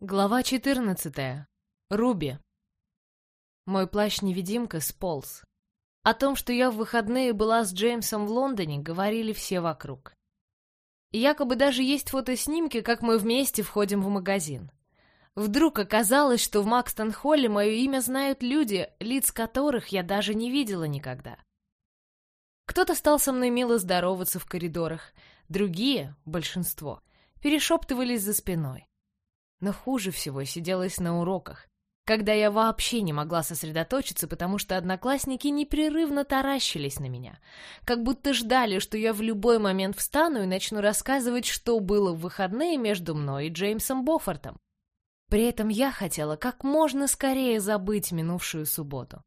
Глава 14. Руби. Мой плащ-невидимка сполз. О том, что я в выходные была с Джеймсом в Лондоне, говорили все вокруг. И якобы даже есть фотоснимки, как мы вместе входим в магазин. Вдруг оказалось, что в Макстон-Холле мое имя знают люди, лиц которых я даже не видела никогда. Кто-то стал со мной мило здороваться в коридорах, другие, большинство, перешептывались за спиной. Но хуже всего сиделось на уроках, когда я вообще не могла сосредоточиться, потому что одноклассники непрерывно таращились на меня, как будто ждали, что я в любой момент встану и начну рассказывать, что было в выходные между мной и Джеймсом Боффортом. При этом я хотела как можно скорее забыть минувшую субботу.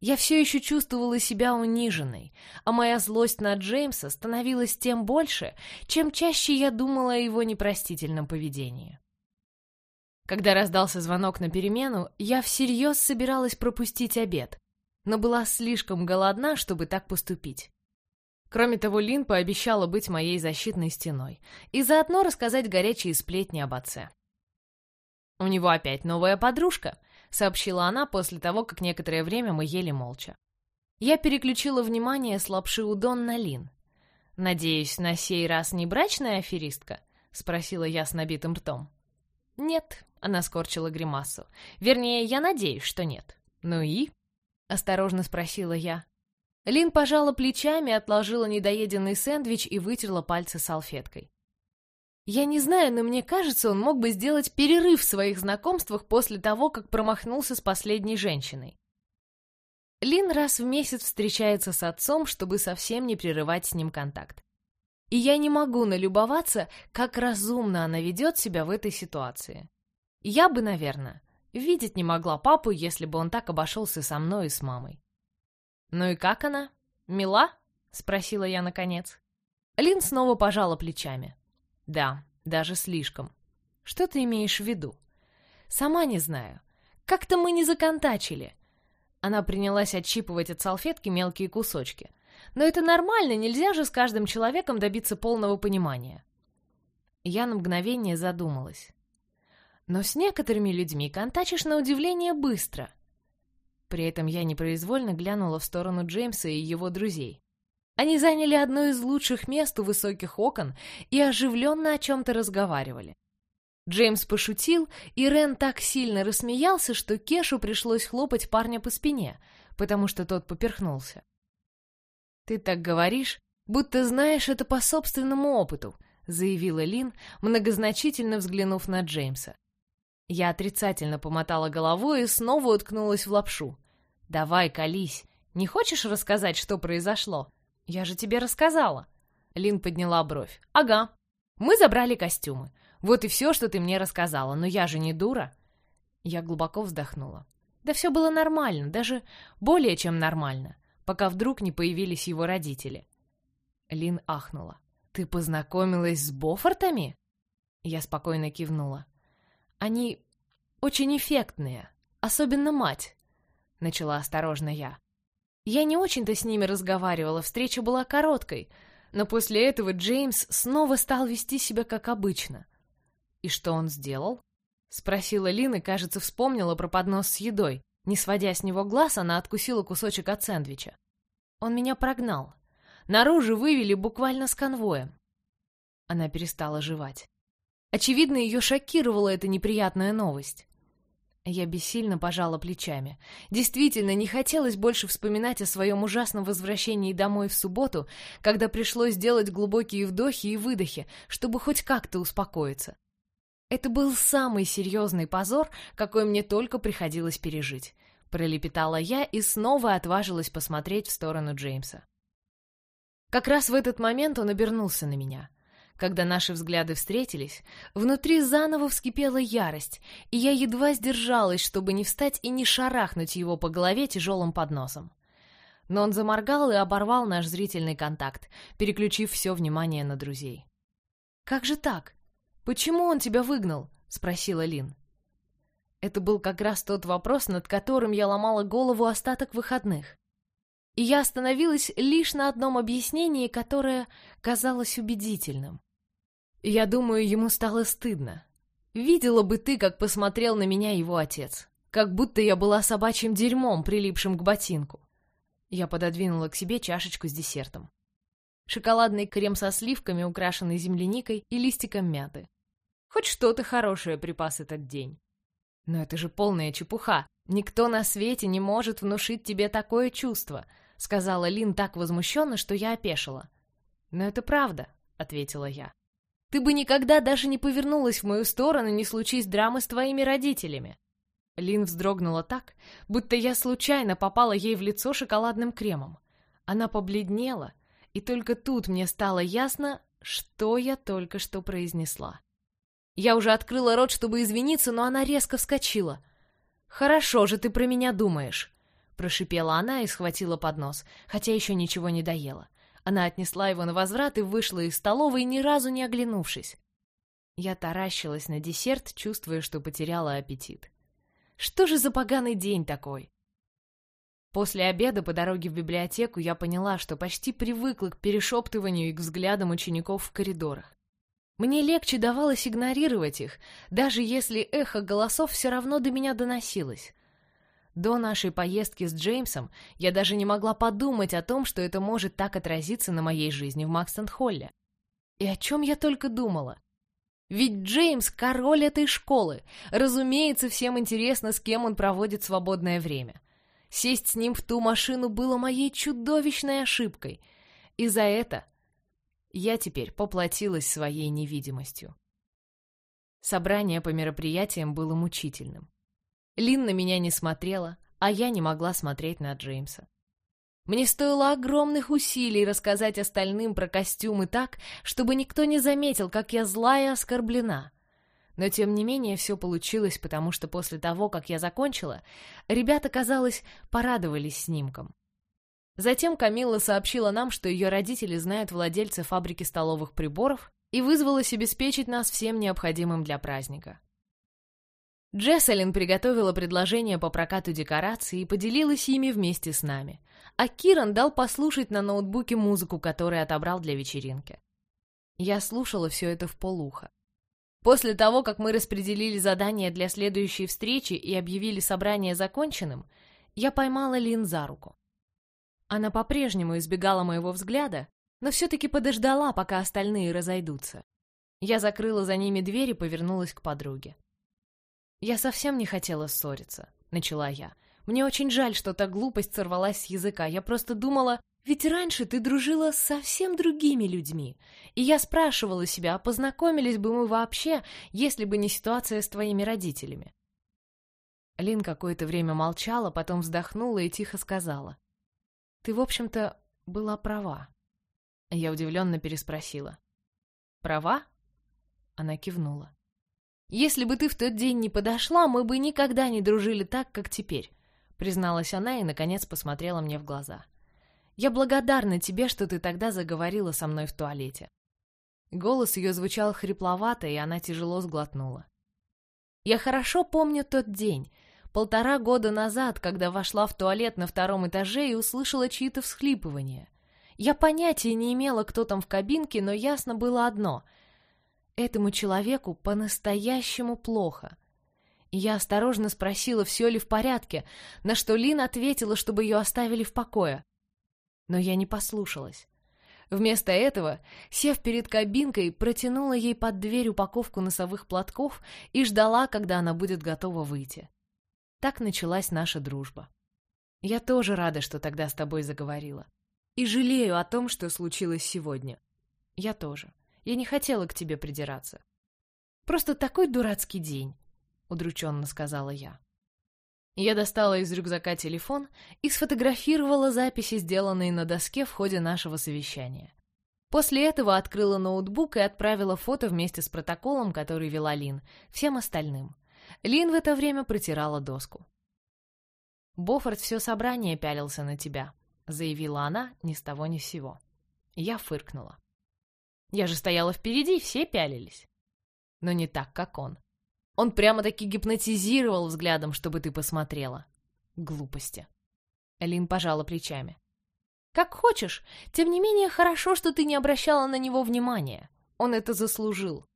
Я все еще чувствовала себя униженной, а моя злость на Джеймса становилась тем больше, чем чаще я думала о его непростительном поведении. Когда раздался звонок на перемену, я всерьез собиралась пропустить обед, но была слишком голодна, чтобы так поступить. Кроме того, Лин пообещала быть моей защитной стеной и заодно рассказать горячие сплетни об отце. «У него опять новая подружка», — сообщила она после того, как некоторое время мы ели молча. Я переключила внимание с лапши удон на Лин. «Надеюсь, на сей раз не брачная аферистка?» — спросила я с набитым ртом. «Нет», — она скорчила гримасу. «Вернее, я надеюсь, что нет». «Ну и?» — осторожно спросила я. Лин пожала плечами, отложила недоеденный сэндвич и вытерла пальцы салфеткой. Я не знаю, но мне кажется, он мог бы сделать перерыв в своих знакомствах после того, как промахнулся с последней женщиной. Лин раз в месяц встречается с отцом, чтобы совсем не прерывать с ним контакт. И я не могу налюбоваться, как разумно она ведет себя в этой ситуации. Я бы, наверное, видеть не могла папу, если бы он так обошелся со мной и с мамой. «Ну и как она? Мила?» — спросила я наконец. Лин снова пожала плечами. «Да, даже слишком. Что ты имеешь в виду?» «Сама не знаю. Как-то мы не законтачили». Она принялась отщипывать от салфетки мелкие кусочки. Но это нормально, нельзя же с каждым человеком добиться полного понимания. Я на мгновение задумалась. Но с некоторыми людьми контачишь на удивление быстро. При этом я непроизвольно глянула в сторону Джеймса и его друзей. Они заняли одно из лучших мест у высоких окон и оживленно о чем-то разговаривали. Джеймс пошутил, и Рен так сильно рассмеялся, что Кешу пришлось хлопать парня по спине, потому что тот поперхнулся. «Ты так говоришь, будто знаешь это по собственному опыту», заявила Лин, многозначительно взглянув на Джеймса. Я отрицательно помотала головой и снова уткнулась в лапшу. «Давай, колись. Не хочешь рассказать, что произошло? Я же тебе рассказала». Лин подняла бровь. «Ага. Мы забрали костюмы. Вот и все, что ты мне рассказала. Но я же не дура». Я глубоко вздохнула. Да все было нормально, даже более чем нормально пока вдруг не появились его родители. Лин ахнула. «Ты познакомилась с Бофортами?» Я спокойно кивнула. «Они очень эффектные, особенно мать», — начала осторожно я. Я не очень-то с ними разговаривала, встреча была короткой, но после этого Джеймс снова стал вести себя как обычно. «И что он сделал?» — спросила Лин и, кажется, вспомнила про поднос с едой. Не сводя с него глаз, она откусила кусочек от сэндвича. Он меня прогнал. Наружу вывели буквально с конвоем. Она перестала жевать. Очевидно, ее шокировала эта неприятная новость. Я бессильно пожала плечами. Действительно, не хотелось больше вспоминать о своем ужасном возвращении домой в субботу, когда пришлось сделать глубокие вдохи и выдохи, чтобы хоть как-то успокоиться. Это был самый серьезный позор, какой мне только приходилось пережить. Пролепетала я и снова отважилась посмотреть в сторону Джеймса. Как раз в этот момент он обернулся на меня. Когда наши взгляды встретились, внутри заново вскипела ярость, и я едва сдержалась, чтобы не встать и не шарахнуть его по голове тяжелым подносом. Но он заморгал и оборвал наш зрительный контакт, переключив все внимание на друзей. «Как же так? «Почему он тебя выгнал?» — спросила Лин. Это был как раз тот вопрос, над которым я ломала голову остаток выходных. И я остановилась лишь на одном объяснении, которое казалось убедительным. Я думаю, ему стало стыдно. Видела бы ты, как посмотрел на меня его отец. Как будто я была собачьим дерьмом, прилипшим к ботинку. Я пододвинула к себе чашечку с десертом. Шоколадный крем со сливками, украшенный земляникой и листиком мяты. Хоть что-то хорошее припас этот день. Но это же полная чепуха. Никто на свете не может внушить тебе такое чувство, сказала Лин так возмущенно, что я опешила. Но это правда, ответила я. Ты бы никогда даже не повернулась в мою сторону, не случись драмы с твоими родителями. Лин вздрогнула так, будто я случайно попала ей в лицо шоколадным кремом. Она побледнела, и только тут мне стало ясно, что я только что произнесла. Я уже открыла рот, чтобы извиниться, но она резко вскочила. «Хорошо же ты про меня думаешь», — прошипела она и схватила поднос, хотя еще ничего не доела. Она отнесла его на возврат и вышла из столовой, ни разу не оглянувшись. Я таращилась на десерт, чувствуя, что потеряла аппетит. Что же за поганый день такой? После обеда по дороге в библиотеку я поняла, что почти привыкла к перешептыванию и к взглядам учеников в коридорах. Мне легче давалось игнорировать их, даже если эхо голосов все равно до меня доносилось. До нашей поездки с Джеймсом я даже не могла подумать о том, что это может так отразиться на моей жизни в Макстон-Холле. И о чем я только думала. Ведь Джеймс — король этой школы. Разумеется, всем интересно, с кем он проводит свободное время. Сесть с ним в ту машину было моей чудовищной ошибкой. И за это я теперь поплатилась своей невидимостью. Собрание по мероприятиям было мучительным. Лин на меня не смотрела, а я не могла смотреть на Джеймса. Мне стоило огромных усилий рассказать остальным про костюмы так, чтобы никто не заметил, как я злая и оскорблена. Но тем не менее все получилось, потому что после того, как я закончила, ребята, казалось, порадовались снимком. Затем Камилла сообщила нам, что ее родители знают владельца фабрики столовых приборов и вызвалась обеспечить нас всем необходимым для праздника. Джесселин приготовила предложение по прокату декораций и поделилась ими вместе с нами, а Киран дал послушать на ноутбуке музыку, которую отобрал для вечеринки. Я слушала все это в полухо. После того, как мы распределили задания для следующей встречи и объявили собрание законченным, я поймала Лин за руку. Она по-прежнему избегала моего взгляда, но все-таки подождала, пока остальные разойдутся. Я закрыла за ними дверь и повернулась к подруге. «Я совсем не хотела ссориться», — начала я. «Мне очень жаль, что та глупость сорвалась с языка. Я просто думала, ведь раньше ты дружила с совсем другими людьми. И я спрашивала себя, познакомились бы мы вообще, если бы не ситуация с твоими родителями?» Лин какое-то время молчала, потом вздохнула и тихо сказала. «Ты, в общем-то, была права». Я удивленно переспросила. «Права?» Она кивнула. «Если бы ты в тот день не подошла, мы бы никогда не дружили так, как теперь», призналась она и, наконец, посмотрела мне в глаза. «Я благодарна тебе, что ты тогда заговорила со мной в туалете». Голос ее звучал хрипловато, и она тяжело сглотнула. «Я хорошо помню тот день, полтора года назад, когда вошла в туалет на втором этаже и услышала чьи-то всхлипывания. Я понятия не имела, кто там в кабинке, но ясно было одно — Этому человеку по-настоящему плохо. Я осторожно спросила, все ли в порядке, на что Лин ответила, чтобы ее оставили в покое. Но я не послушалась. Вместо этого, сев перед кабинкой, протянула ей под дверь упаковку носовых платков и ждала, когда она будет готова выйти. Так началась наша дружба. Я тоже рада, что тогда с тобой заговорила. И жалею о том, что случилось сегодня. Я тоже. Я не хотела к тебе придираться. Просто такой дурацкий день, удрученно сказала я. Я достала из рюкзака телефон и сфотографировала записи, сделанные на доске в ходе нашего совещания. После этого открыла ноутбук и отправила фото вместе с протоколом, который вела Лин, всем остальным. Лин в это время протирала доску. «Боффорд все собрание пялился на тебя», — заявила она ни с того ни с сего. Я фыркнула. Я же стояла впереди, все пялились. Но не так, как он. Он прямо-таки гипнотизировал взглядом, чтобы ты посмотрела. Глупости. Элин пожала плечами. Как хочешь. Тем не менее, хорошо, что ты не обращала на него внимания. Он это заслужил.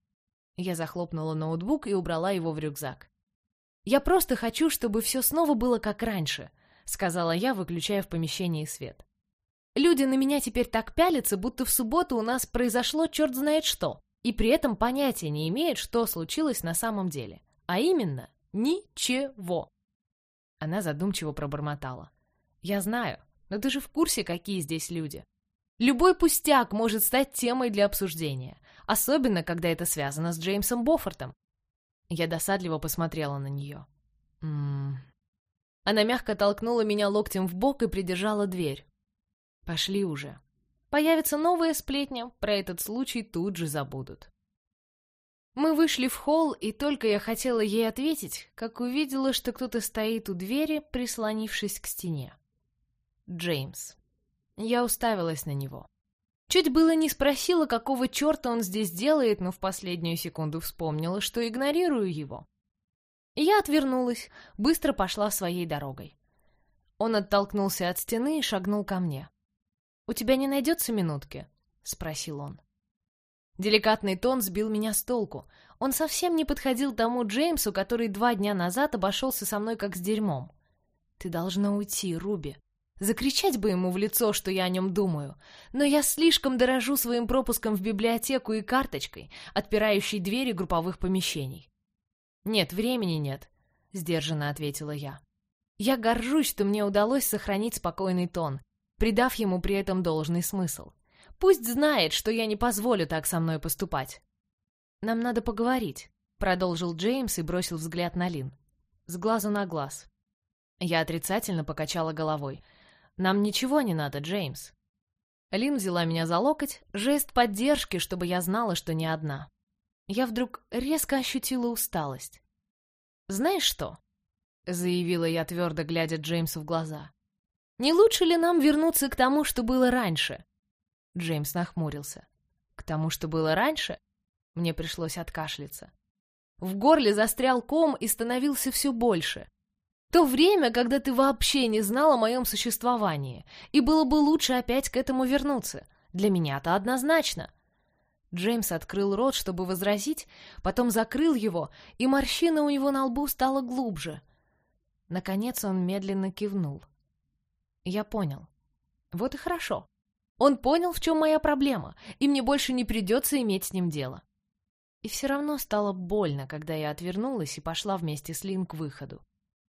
Я захлопнула ноутбук и убрала его в рюкзак. «Я просто хочу, чтобы все снова было как раньше», — сказала я, выключая в помещении свет. «Люди на меня теперь так пялятся, будто в субботу у нас произошло черт знает что, и при этом понятия не имеют, что случилось на самом деле. А именно, ничего». Она задумчиво пробормотала. «Я знаю, но ты же в курсе, какие здесь люди. Любой пустяк может стать темой для обсуждения, особенно когда это связано с Джеймсом Боффортом. Я досадливо посмотрела на нее. М -м -м. Она мягко толкнула меня локтем в бок и придержала дверь. «Пошли уже. Появится новая сплетня, про этот случай тут же забудут». Мы вышли в холл, и только я хотела ей ответить, как увидела, что кто-то стоит у двери, прислонившись к стене. Джеймс. Я уставилась на него. Чуть было не спросила, какого черта он здесь делает, но в последнюю секунду вспомнила, что игнорирую его. Я отвернулась, быстро пошла своей дорогой. Он оттолкнулся от стены и шагнул ко мне. «У тебя не найдется минутки?» — спросил он. Деликатный тон сбил меня с толку. Он совсем не подходил тому Джеймсу, который два дня назад обошелся со мной как с дерьмом. «Ты должна уйти, Руби», Закричать бы ему в лицо, что я о нем думаю. Но я слишком дорожу своим пропуском в библиотеку и карточкой, отпирающей двери групповых помещений. «Нет, времени нет», — сдержанно ответила я. Я горжусь, что мне удалось сохранить спокойный тон, придав ему при этом должный смысл. Пусть знает, что я не позволю так со мной поступать. «Нам надо поговорить», — продолжил Джеймс и бросил взгляд на Лин. С глаза на глаз. Я отрицательно покачала головой — нам ничего не надо, Джеймс. Лин взяла меня за локоть, жест поддержки, чтобы я знала, что не одна. Я вдруг резко ощутила усталость. «Знаешь что?» — заявила я, твердо глядя Джеймсу в глаза. «Не лучше ли нам вернуться к тому, что было раньше?» Джеймс нахмурился. «К тому, что было раньше?» Мне пришлось откашляться. В горле застрял ком и становился все больше. То время, когда ты вообще не знал о моем существовании, и было бы лучше опять к этому вернуться. Для меня-то однозначно. Джеймс открыл рот, чтобы возразить, потом закрыл его, и морщина у него на лбу стала глубже. Наконец он медленно кивнул. Я понял. Вот и хорошо. Он понял, в чем моя проблема, и мне больше не придется иметь с ним дело. И все равно стало больно, когда я отвернулась и пошла вместе с Лин к выходу.